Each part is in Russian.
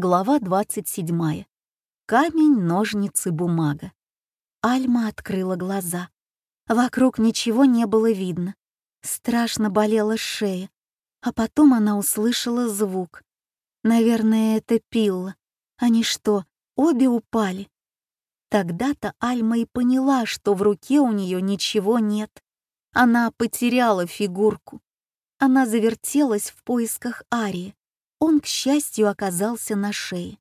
Глава 27. Камень, ножницы, бумага. Альма открыла глаза. Вокруг ничего не было видно. Страшно болела шея. А потом она услышала звук. Наверное, это пилла. Они что, обе упали? Тогда-то Альма и поняла, что в руке у нее ничего нет. Она потеряла фигурку. Она завертелась в поисках Арии. Он, к счастью, оказался на шее.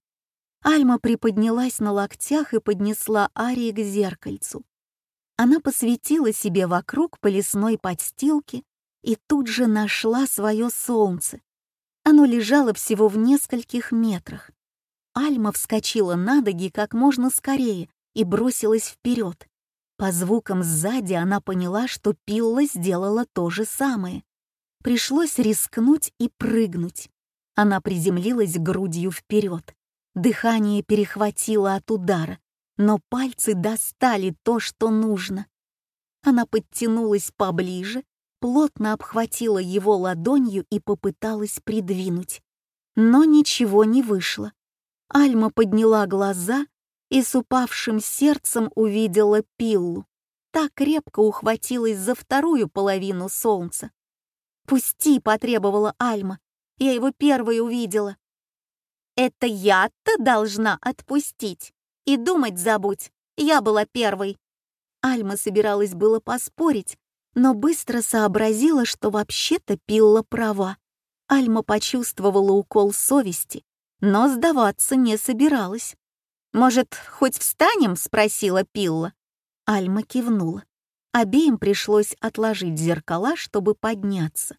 Альма приподнялась на локтях и поднесла Арии к зеркальцу. Она посветила себе вокруг по лесной подстилке и тут же нашла свое солнце. Оно лежало всего в нескольких метрах. Альма вскочила на ноги как можно скорее и бросилась вперед. По звукам сзади она поняла, что Пилла сделала то же самое. Пришлось рискнуть и прыгнуть. Она приземлилась грудью вперед. Дыхание перехватило от удара, но пальцы достали то, что нужно. Она подтянулась поближе, плотно обхватила его ладонью и попыталась придвинуть. Но ничего не вышло. Альма подняла глаза и с упавшим сердцем увидела пиллу. Так крепко ухватилась за вторую половину солнца. «Пусти!» — потребовала Альма. Я его первой увидела. Это я-то должна отпустить. И думать забудь. Я была первой. Альма собиралась было поспорить, но быстро сообразила, что вообще-то Пилла права. Альма почувствовала укол совести, но сдаваться не собиралась. «Может, хоть встанем?» — спросила Пилла. Альма кивнула. Обеим пришлось отложить зеркала, чтобы подняться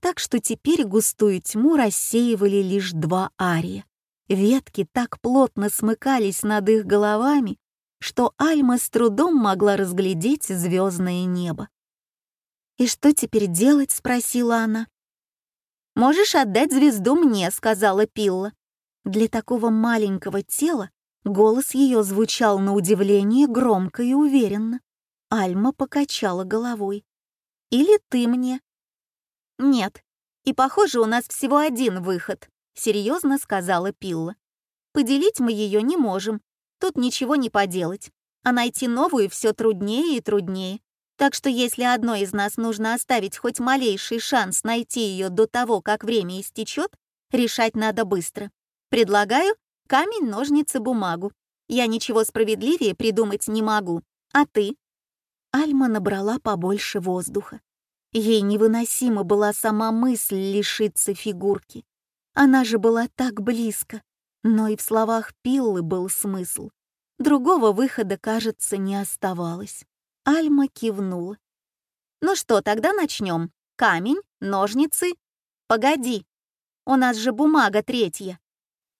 так что теперь густую тьму рассеивали лишь два ария. Ветки так плотно смыкались над их головами, что Альма с трудом могла разглядеть звездное небо. «И что теперь делать?» — спросила она. «Можешь отдать звезду мне», — сказала Пилла. Для такого маленького тела голос ее звучал на удивление громко и уверенно. Альма покачала головой. «Или ты мне?» «Нет, и похоже, у нас всего один выход», — серьезно сказала Пилла. «Поделить мы ее не можем, тут ничего не поделать, а найти новую все труднее и труднее. Так что если одной из нас нужно оставить хоть малейший шанс найти ее до того, как время истечет, решать надо быстро. Предлагаю камень, ножницы, бумагу. Я ничего справедливее придумать не могу. А ты?» Альма набрала побольше воздуха. Ей невыносима была сама мысль лишиться фигурки. Она же была так близко. Но и в словах Пиллы был смысл. Другого выхода, кажется, не оставалось. Альма кивнула. «Ну что, тогда начнем. Камень, ножницы. Погоди, у нас же бумага третья».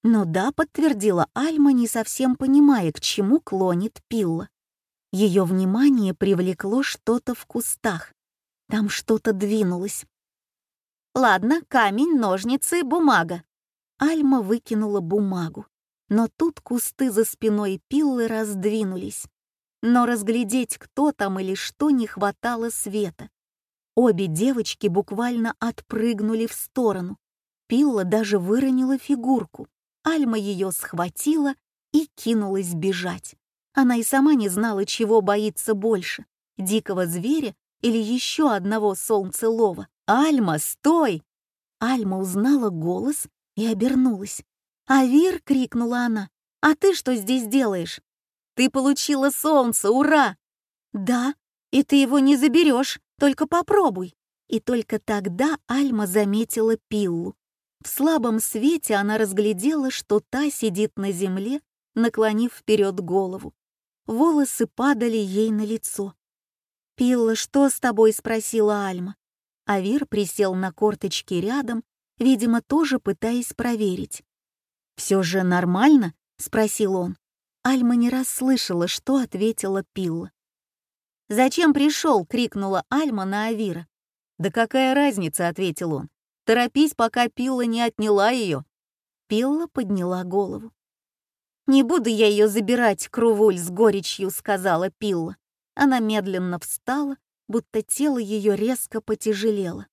«Ну да», — подтвердила Альма, не совсем понимая, к чему клонит Пилла. Ее внимание привлекло что-то в кустах. Там что-то двинулось. Ладно, камень, ножницы, бумага. Альма выкинула бумагу, но тут кусты за спиной пиллы раздвинулись. Но разглядеть, кто там или что, не хватало света. Обе девочки буквально отпрыгнули в сторону. Пилла даже выронила фигурку. Альма ее схватила и кинулась бежать. Она и сама не знала, чего боится больше — дикого зверя или еще одного солнцелова. «Альма, стой!» Альма узнала голос и обернулась. «Авир!» — крикнула она. «А ты что здесь делаешь?» «Ты получила солнце, ура!» «Да, и ты его не заберешь, только попробуй!» И только тогда Альма заметила пиллу. В слабом свете она разглядела, что та сидит на земле, наклонив вперед голову. Волосы падали ей на лицо. «Пилла, что с тобой?» — спросила Альма. Авир присел на корточки рядом, видимо, тоже пытаясь проверить. «Все же нормально?» — спросил он. Альма не расслышала, что ответила Пилла. «Зачем пришел?» — крикнула Альма на Авира. «Да какая разница?» — ответил он. «Торопись, пока Пилла не отняла ее». Пилла подняла голову. «Не буду я ее забирать, Крувуль, с горечью», — сказала Пилла. Она медленно встала, будто тело ее резко потяжелело.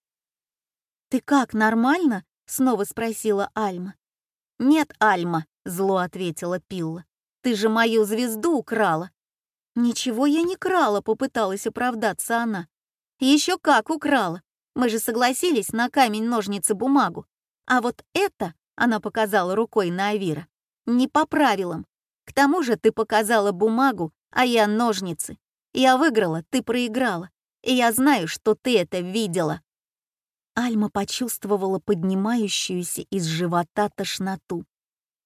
«Ты как, нормально?» — снова спросила Альма. «Нет, Альма», — зло ответила Пилла. «Ты же мою звезду украла». «Ничего я не крала», — попыталась оправдаться она. «Еще как украла. Мы же согласились на камень-ножницы-бумагу. А вот это, — она показала рукой на Авира, — не по правилам. К тому же ты показала бумагу, а я ножницы. Я выиграла, ты проиграла. И я знаю, что ты это видела». Альма почувствовала поднимающуюся из живота тошноту.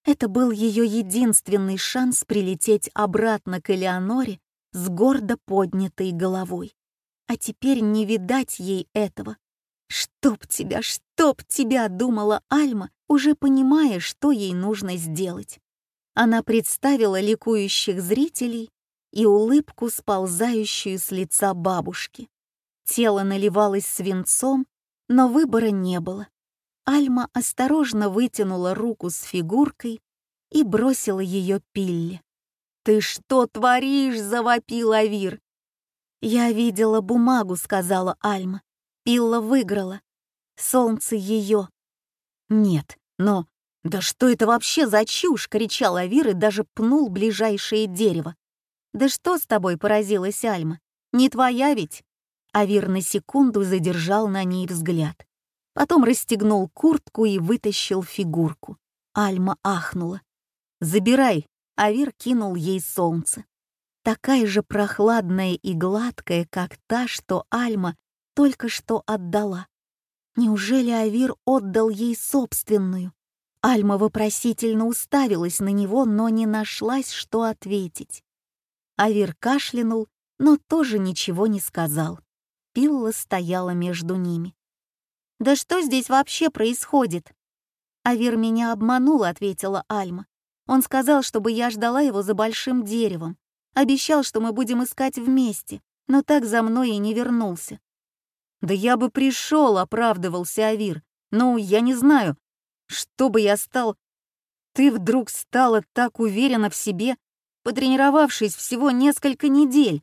Это был ее единственный шанс прилететь обратно к Элеоноре с гордо поднятой головой. А теперь не видать ей этого. «Чтоб тебя, чтоб тебя!» — думала Альма, уже понимая, что ей нужно сделать. Она представила ликующих зрителей и улыбку, сползающую с лица бабушки. Тело наливалось свинцом, но выбора не было. Альма осторожно вытянула руку с фигуркой и бросила ее Пилле. «Ты что творишь?» — завопил Авир. «Я видела бумагу», — сказала Альма. Пилла выиграла. Солнце ее. «Нет, но... Да что это вообще за чушь?» — кричал Авир и даже пнул ближайшее дерево. «Да что с тобой?» — поразилась Альма. «Не твоя ведь?» Авир на секунду задержал на ней взгляд. Потом расстегнул куртку и вытащил фигурку. Альма ахнула. «Забирай!» — Авир кинул ей солнце. Такая же прохладная и гладкая, как та, что Альма только что отдала. Неужели Авир отдал ей собственную? Альма вопросительно уставилась на него, но не нашлась, что ответить. Авир кашлянул, но тоже ничего не сказал. Пилла стояла между ними. «Да что здесь вообще происходит?» «Авир меня обманул», — ответила Альма. «Он сказал, чтобы я ждала его за большим деревом. Обещал, что мы будем искать вместе, но так за мной и не вернулся». «Да я бы пришел», — оправдывался Авир. «Ну, я не знаю, что бы я стал...» «Ты вдруг стала так уверена в себе, потренировавшись всего несколько недель.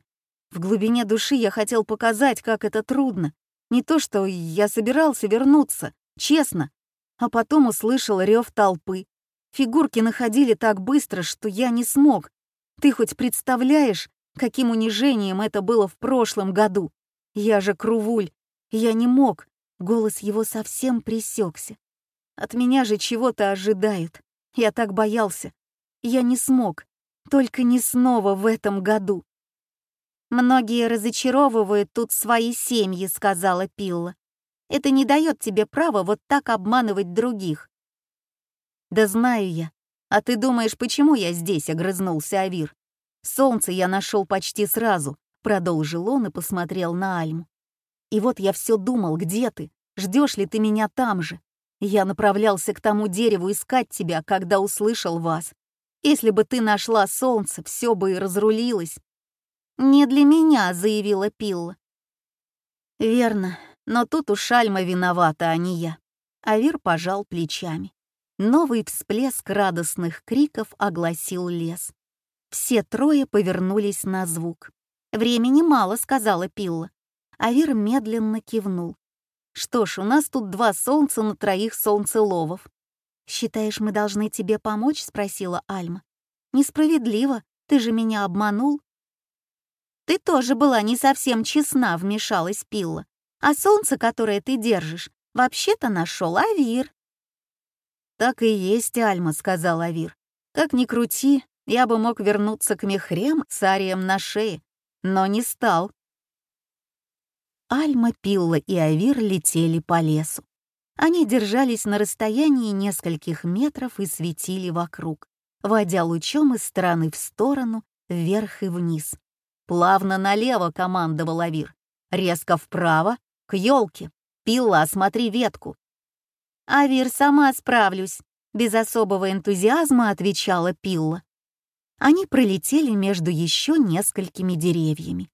В глубине души я хотел показать, как это трудно. Не то, что я собирался вернуться, честно. А потом услышал рев толпы. Фигурки находили так быстро, что я не смог. Ты хоть представляешь, каким унижением это было в прошлом году? Я же Крувуль. Я не мог. Голос его совсем присекся. От меня же чего-то ожидают. Я так боялся. Я не смог. Только не снова в этом году. «Многие разочаровывают тут свои семьи», — сказала Пилла. «Это не дает тебе права вот так обманывать других». «Да знаю я. А ты думаешь, почему я здесь?» — огрызнулся Авир. «Солнце я нашел почти сразу», — продолжил он и посмотрел на Альму. «И вот я все думал, где ты? Ждешь ли ты меня там же? Я направлялся к тому дереву искать тебя, когда услышал вас. Если бы ты нашла солнце, все бы и разрулилось. «Не для меня», — заявила Пилла. «Верно, но тут уж Альма виновата, а не я». Авир пожал плечами. Новый всплеск радостных криков огласил лес. Все трое повернулись на звук. «Времени мало», — сказала Пилла. Авир медленно кивнул. «Что ж, у нас тут два солнца на троих солнцеловов». «Считаешь, мы должны тебе помочь?» — спросила Альма. «Несправедливо, ты же меня обманул». «Ты тоже была не совсем честна», — вмешалась Пилла. «А солнце, которое ты держишь, вообще-то нашел Авир». «Так и есть, Альма», — сказал Авир. «Как ни крути, я бы мог вернуться к мехрем с арием на шее, но не стал». Альма, Пилла и Авир летели по лесу. Они держались на расстоянии нескольких метров и светили вокруг, водя лучом из стороны в сторону, вверх и вниз. Плавно налево командовал Авир. Резко вправо, к елке. Пила, осмотри ветку. Авир, сама справлюсь. Без особого энтузиазма отвечала Пилла. Они пролетели между еще несколькими деревьями.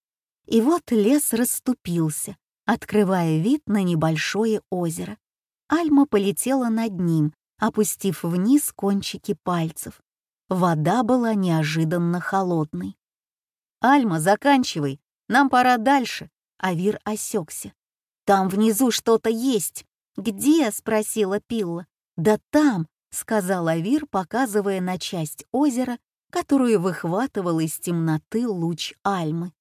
И вот лес расступился, открывая вид на небольшое озеро. Альма полетела над ним, опустив вниз кончики пальцев. Вода была неожиданно холодной. «Альма, заканчивай, нам пора дальше», — Авир осекся. «Там внизу что-то есть». «Где?» — спросила Пилла. «Да там, сказал Авир, показывая на часть озера, которую выхватывал из темноты луч Альмы.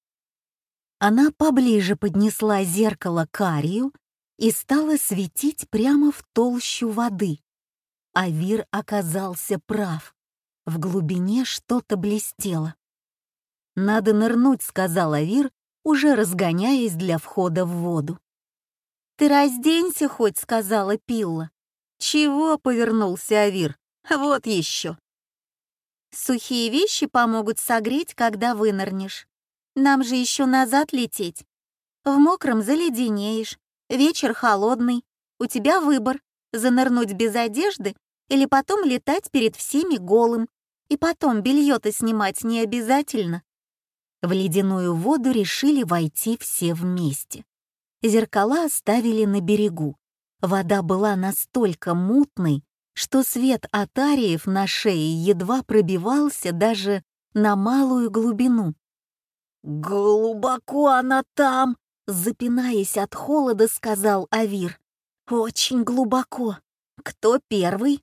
Она поближе поднесла зеркало к Арию и стала светить прямо в толщу воды. Авир оказался прав. В глубине что-то блестело. «Надо нырнуть», — сказал Авир, уже разгоняясь для входа в воду. «Ты разденься хоть», — сказала Пилла. «Чего?» — повернулся Авир. «Вот еще». «Сухие вещи помогут согреть, когда вынырнешь. Нам же еще назад лететь. В мокром заледенеешь, вечер холодный. У тебя выбор — занырнуть без одежды или потом летать перед всеми голым. И потом белье-то снимать не обязательно. В ледяную воду решили войти все вместе. Зеркала оставили на берегу. Вода была настолько мутной, что свет атариев на шее едва пробивался даже на малую глубину. «Глубоко она там!» — запинаясь от холода, сказал Авир. «Очень глубоко. Кто первый?»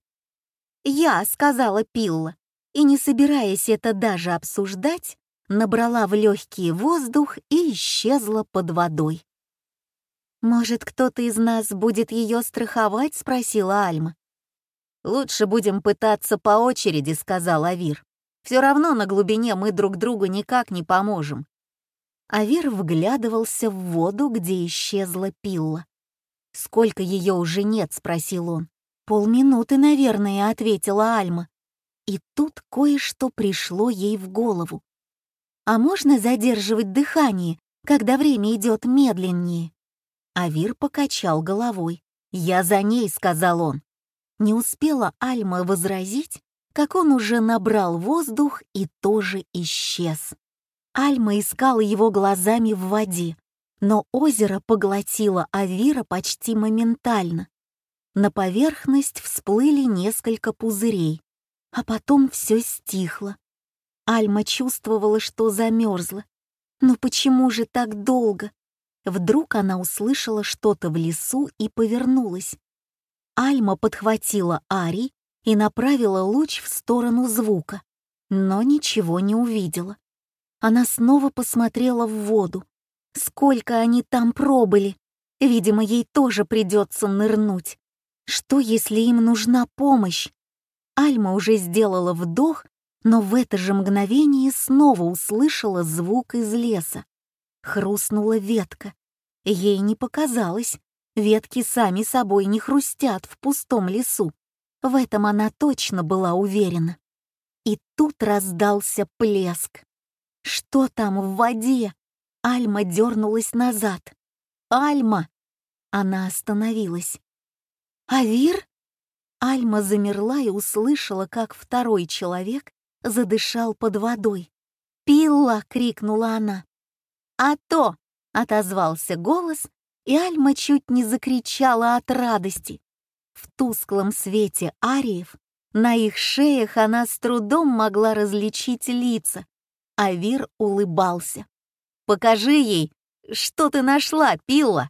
«Я», — сказала Пилла, и, не собираясь это даже обсуждать, набрала в легкий воздух и исчезла под водой. «Может, кто-то из нас будет ее страховать?» — спросила Альма. «Лучше будем пытаться по очереди», — сказал Авир. «Все равно на глубине мы друг другу никак не поможем». Авир вглядывался в воду, где исчезла пилла. «Сколько ее уже нет?» — спросил он. «Полминуты, наверное», — ответила Альма. И тут кое-что пришло ей в голову. «А можно задерживать дыхание, когда время идет медленнее?» Авир покачал головой. «Я за ней», — сказал он. Не успела Альма возразить, как он уже набрал воздух и тоже исчез. Альма искала его глазами в воде, но озеро поглотило Авира почти моментально. На поверхность всплыли несколько пузырей, а потом все стихло. Альма чувствовала, что замерзла. Но почему же так долго? Вдруг она услышала что-то в лесу и повернулась. Альма подхватила Ари и направила луч в сторону звука, но ничего не увидела. Она снова посмотрела в воду. Сколько они там пробыли! Видимо, ей тоже придется нырнуть. Что, если им нужна помощь? Альма уже сделала вдох, но в это же мгновение снова услышала звук из леса. Хрустнула ветка. Ей не показалось. Ветки сами собой не хрустят в пустом лесу. В этом она точно была уверена. И тут раздался плеск. Что там в воде? Альма дернулась назад. «Альма!» Она остановилась. «Авир?» Альма замерла и услышала, как второй человек задышал под водой. «Пилла!» — крикнула она. «А то!» — отозвался голос, и Альма чуть не закричала от радости. В тусклом свете ариев на их шеях она с трудом могла различить лица. Авир улыбался. «Покажи ей, что ты нашла, Пилла!»